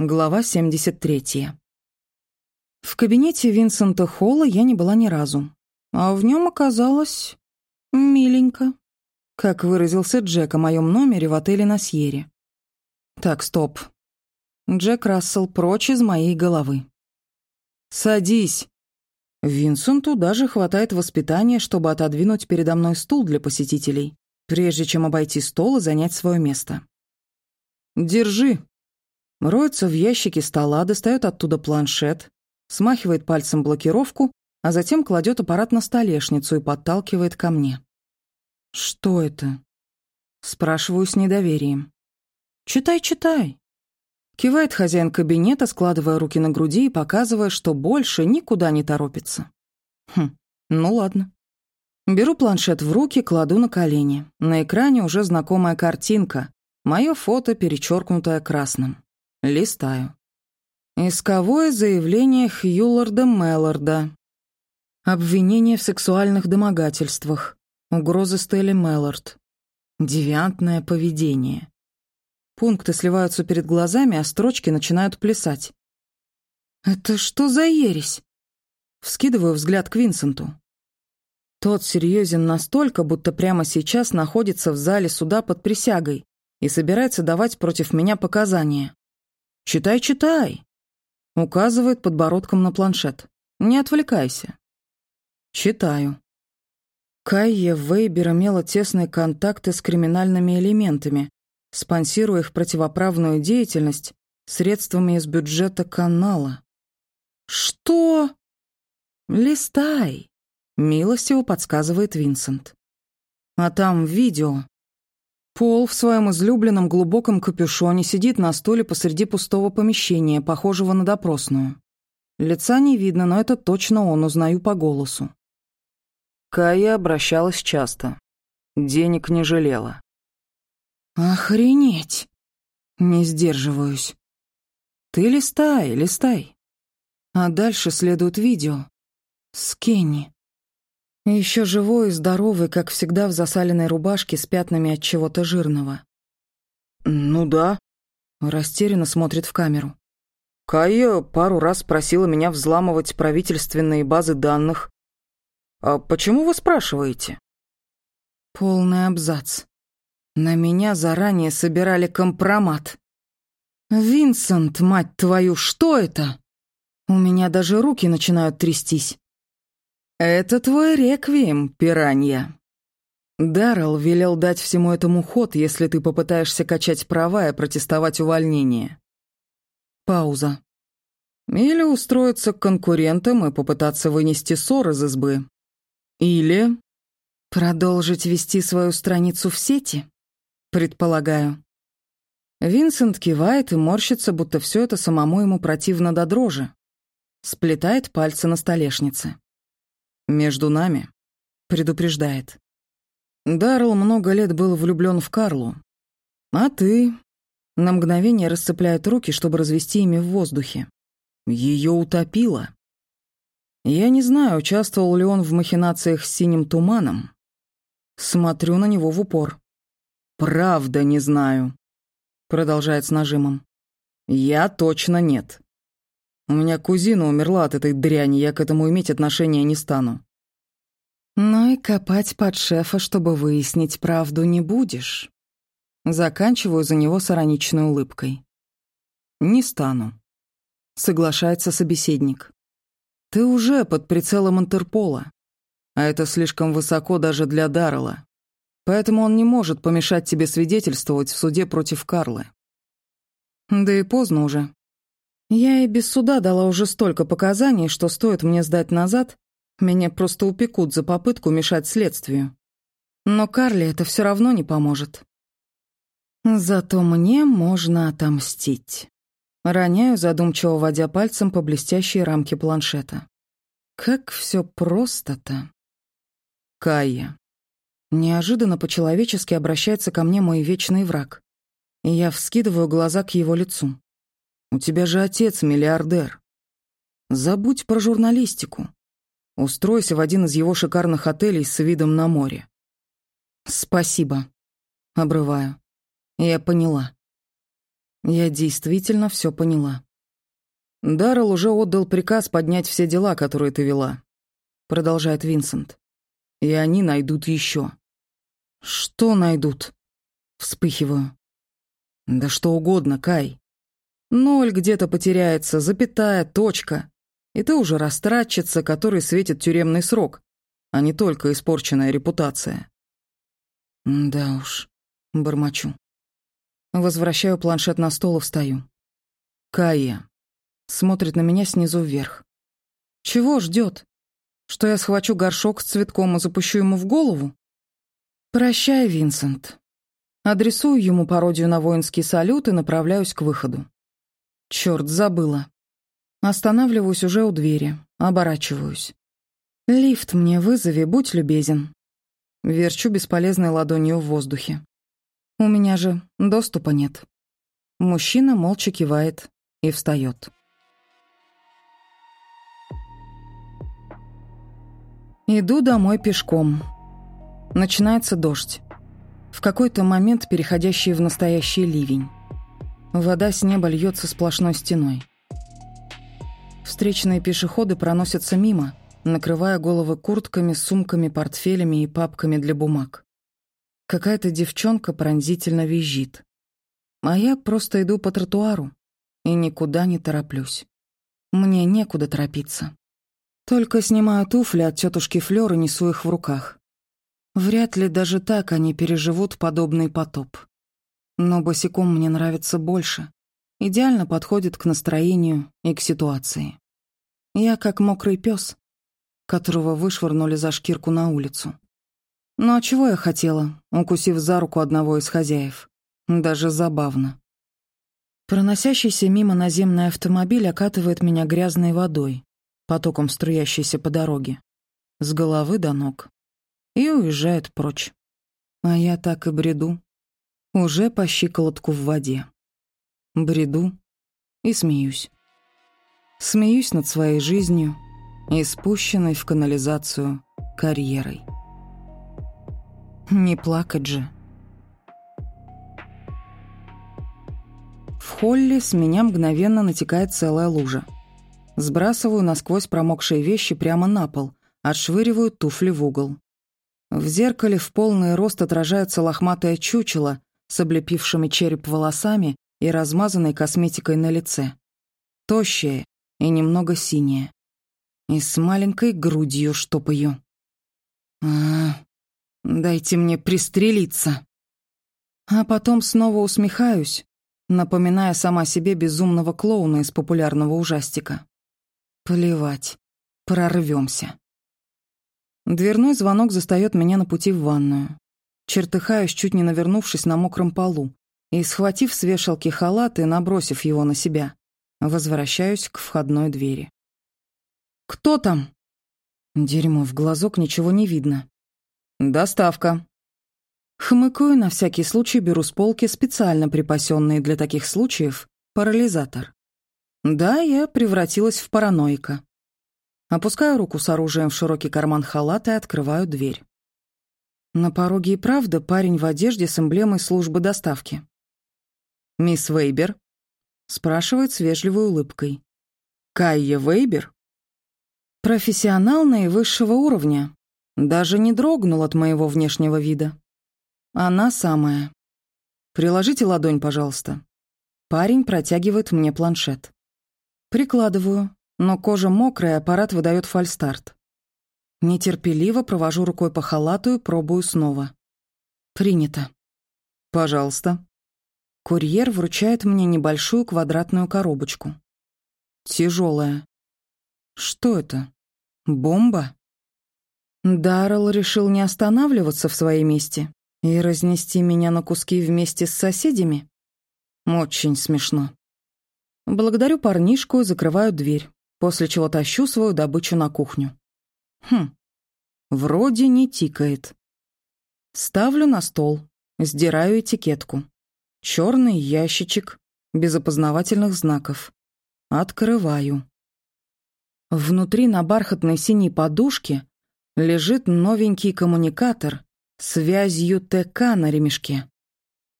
Глава 73. В кабинете Винсента Холла я не была ни разу, а в нем оказалось миленько, как выразился Джек о моем номере в отеле на Сьере. Так, стоп. Джек Рассел прочь из моей головы. «Садись!» Винсенту даже хватает воспитания, чтобы отодвинуть передо мной стул для посетителей, прежде чем обойти стол и занять свое место. «Держи!» Роется в ящике стола, достает оттуда планшет, смахивает пальцем блокировку, а затем кладет аппарат на столешницу и подталкивает ко мне. «Что это?» Спрашиваю с недоверием. «Читай, читай». Кивает хозяин кабинета, складывая руки на груди и показывая, что больше никуда не торопится. Хм, ну ладно. Беру планшет в руки, кладу на колени. На экране уже знакомая картинка. Мое фото, перечеркнутое красным. Листаю. Исковое заявление Хьюларда Мелларда. Обвинение в сексуальных домогательствах. Угрозы Стелли Меллард. Девиантное поведение. Пункты сливаются перед глазами, а строчки начинают плясать. «Это что за ересь?» Вскидываю взгляд к Винсенту. Тот серьезен настолько, будто прямо сейчас находится в зале суда под присягой и собирается давать против меня показания. «Читай, читай!» Указывает подбородком на планшет. «Не отвлекайся». Читаю. Кайя Вейбер имела тесные контакты с криминальными элементами, спонсируя их противоправную деятельность средствами из бюджета канала. «Что?» «Листай», — милостиво подсказывает Винсент. А там видео, Пол в своем излюбленном глубоком капюшоне сидит на стуле посреди пустого помещения, похожего на допросную. Лица не видно, но это точно он, узнаю по голосу. Кая обращалась часто. Денег не жалела. «Охренеть!» Не сдерживаюсь. «Ты листай, листай». А дальше следует видео. С Кенни. Еще живой и здоровый, как всегда в засаленной рубашке с пятнами от чего-то жирного. «Ну да», — растерянно смотрит в камеру. «Кайя пару раз просила меня взламывать правительственные базы данных. А почему вы спрашиваете?» Полный абзац. На меня заранее собирали компромат. «Винсент, мать твою, что это?» У меня даже руки начинают трястись. «Это твой реквием, пиранья». Даррелл велел дать всему этому ход, если ты попытаешься качать права и протестовать увольнение. Пауза. Или устроиться к конкурентам и попытаться вынести ссор из избы. Или продолжить вести свою страницу в сети, предполагаю. Винсент кивает и морщится, будто все это самому ему противно до дрожи. Сплетает пальцы на столешнице. «Между нами», — предупреждает. Даррелл много лет был влюблен в Карлу. А ты... На мгновение расцепляет руки, чтобы развести ими в воздухе. Ее утопило. Я не знаю, участвовал ли он в махинациях с синим туманом. Смотрю на него в упор. «Правда не знаю», — продолжает с нажимом. «Я точно нет. У меня кузина умерла от этой дряни, я к этому иметь отношения не стану. Ну и копать под шефа, чтобы выяснить правду, не будешь. Заканчиваю за него с улыбкой. Не стану. Соглашается собеседник. Ты уже под прицелом Интерпола. А это слишком высоко даже для Даррелла. Поэтому он не может помешать тебе свидетельствовать в суде против Карлы. Да и поздно уже. Я и без суда дала уже столько показаний, что стоит мне сдать назад, меня просто упекут за попытку мешать следствию. Но Карли это все равно не поможет. Зато мне можно отомстить. Роняю, задумчиво водя пальцем по блестящей рамке планшета. Как все просто-то. Кая. Неожиданно по-человечески обращается ко мне мой вечный враг. И я вскидываю глаза к его лицу. У тебя же отец миллиардер. Забудь про журналистику. Устройся в один из его шикарных отелей с видом на море. Спасибо. Обрываю. Я поняла. Я действительно все поняла. «Даррелл уже отдал приказ поднять все дела, которые ты вела», — продолжает Винсент. «И они найдут еще». «Что найдут?» — вспыхиваю. «Да что угодно, Кай. Ноль где-то потеряется, запятая, точка. И ты уже растратчица, которой светит тюремный срок, а не только испорченная репутация». «Да уж», — бормочу. Возвращаю планшет на стол и встаю. «Кая, Смотрит на меня снизу вверх. Чего ждет? Что я схвачу горшок с цветком и запущу ему в голову? Прощай, Винсент. Адресую ему пародию на воинский салют и направляюсь к выходу. Черт, забыла. Останавливаюсь уже у двери, оборачиваюсь. «Лифт мне вызови, будь любезен». Верчу бесполезной ладонью в воздухе. У меня же доступа нет. Мужчина молча кивает и встает. Иду домой пешком. Начинается дождь. В какой-то момент переходящий в настоящий ливень. Вода с неба льется сплошной стеной. Встречные пешеходы проносятся мимо, накрывая головы куртками, сумками, портфелями и папками для бумаг. Какая-то девчонка пронзительно визжит. А я просто иду по тротуару и никуда не тороплюсь. Мне некуда торопиться. Только снимаю туфли от тетушки Флёр и несу их в руках. Вряд ли даже так они переживут подобный потоп. Но босиком мне нравится больше. Идеально подходит к настроению и к ситуации. Я как мокрый пес, которого вышвырнули за шкирку на улицу. Ну а чего я хотела, укусив за руку одного из хозяев? Даже забавно. Проносящийся мимо наземный автомобиль окатывает меня грязной водой потоком струящейся по дороге, с головы до ног, и уезжает прочь. А я так и бреду, уже по щиколотку в воде. Бреду и смеюсь. Смеюсь над своей жизнью и спущенной в канализацию карьерой. Не плакать же. В холле с меня мгновенно натекает целая лужа. Сбрасываю насквозь промокшие вещи прямо на пол, отшвыриваю туфли в угол. В зеркале в полный рост отражается лохматое чучело с облепившими череп волосами и размазанной косметикой на лице. Тощее и немного синее. И с маленькой грудью штопаю. А, дайте мне пристрелиться. А потом снова усмехаюсь, напоминая сама себе безумного клоуна из популярного ужастика. Плевать. Прорвемся. Дверной звонок застаёт меня на пути в ванную. Чертыхаюсь, чуть не навернувшись на мокром полу, и, схватив с вешалки халат и набросив его на себя, возвращаюсь к входной двери. «Кто там?» Дерьмо, в глазок ничего не видно. «Доставка». Хмыкаю, на всякий случай беру с полки специально припасенный для таких случаев парализатор. Да, я превратилась в параноика. Опускаю руку с оружием в широкий карман халата и открываю дверь. На пороге и правда парень в одежде с эмблемой службы доставки. «Мисс Вейбер?» — спрашивает с вежливой улыбкой. «Кайя Вейбер?» Профессионал наивысшего уровня. Даже не дрогнул от моего внешнего вида. Она самая. «Приложите ладонь, пожалуйста». Парень протягивает мне планшет. Прикладываю, но кожа мокрая, аппарат выдает фальстарт. Нетерпеливо провожу рукой по халату и пробую снова. Принято. Пожалуйста. Курьер вручает мне небольшую квадратную коробочку. Тяжелая. Что это? Бомба? Даррелл решил не останавливаться в своей месте и разнести меня на куски вместе с соседями? Очень смешно. Благодарю парнишку и закрываю дверь, после чего тащу свою добычу на кухню. Хм, вроде не тикает. Ставлю на стол, сдираю этикетку. Черный ящичек, без опознавательных знаков. Открываю. Внутри на бархатной синей подушке лежит новенький коммуникатор с связью ТК на ремешке.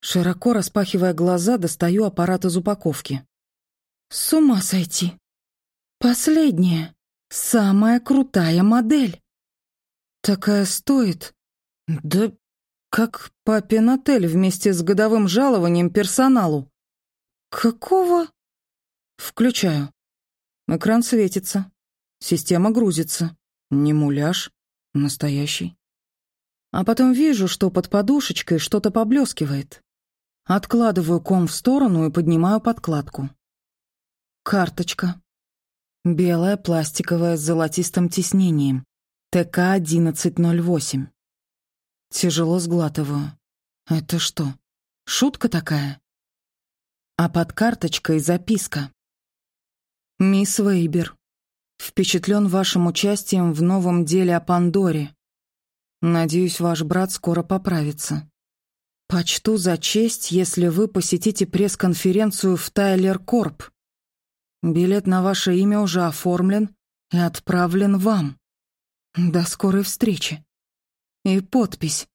Широко распахивая глаза, достаю аппарат из упаковки. С ума сойти. Последняя, самая крутая модель. Такая стоит. Да как папин отель вместе с годовым жалованием персоналу. Какого? Включаю. Экран светится. Система грузится. Не муляж, настоящий. А потом вижу, что под подушечкой что-то поблескивает. Откладываю ком в сторону и поднимаю подкладку. Карточка. Белая, пластиковая, с золотистым тиснением. ТК-1108. Тяжело сглатываю. Это что, шутка такая? А под карточкой записка. «Мисс Вейбер, впечатлен вашим участием в новом деле о Пандоре. Надеюсь, ваш брат скоро поправится. Почту за честь, если вы посетите пресс-конференцию в Тайлер Корп. Билет на ваше имя уже оформлен и отправлен вам. До скорой встречи. И подпись.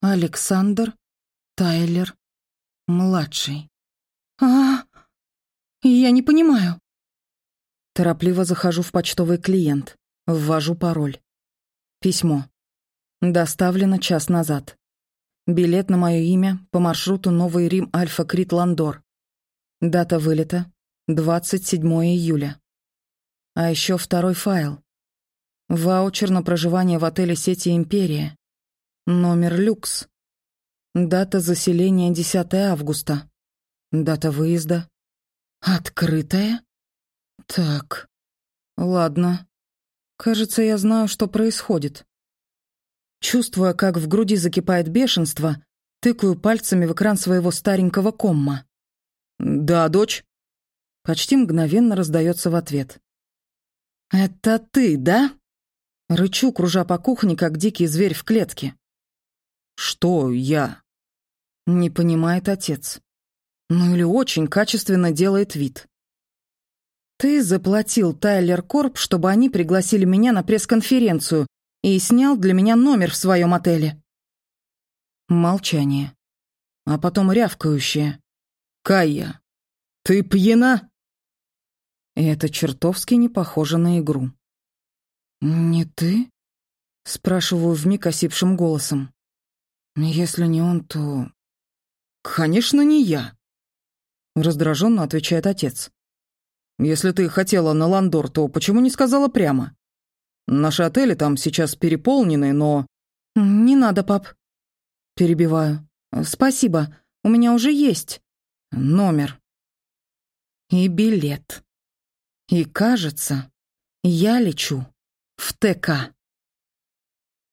Александр Тайлер, младший. А, я не понимаю. Торопливо захожу в почтовый клиент, ввожу пароль. Письмо. Доставлено час назад. Билет на мое имя по маршруту Новый Рим Альфа Крит Ландор. Дата вылета 27 июля. А еще второй файл. Ваучер на проживание в отеле сети «Империя». Номер люкс. Дата заселения 10 августа. Дата выезда. Открытая? Так. Ладно. Кажется, я знаю, что происходит. Чувствуя, как в груди закипает бешенство, тыкаю пальцами в экран своего старенького комма. «Да, дочь?» Почти мгновенно раздается в ответ. «Это ты, да?» Рычу, кружа по кухне, как дикий зверь в клетке. «Что я?» Не понимает отец. Ну или очень качественно делает вид. «Ты заплатил Тайлер Корп, чтобы они пригласили меня на пресс-конференцию и снял для меня номер в своем отеле». Молчание. А потом рявкающее. «Кайя, ты пьяна?» Это чертовски не похоже на игру. «Не ты?» — спрашиваю вмиг осипшим голосом. «Если не он, то...» «Конечно, не я!» — раздраженно отвечает отец. «Если ты хотела на Ландор, то почему не сказала прямо? Наши отели там сейчас переполнены, но...» «Не надо, пап». Перебиваю. «Спасибо, у меня уже есть номер. И билет. И кажется, я лечу в ТК.